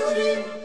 Julie.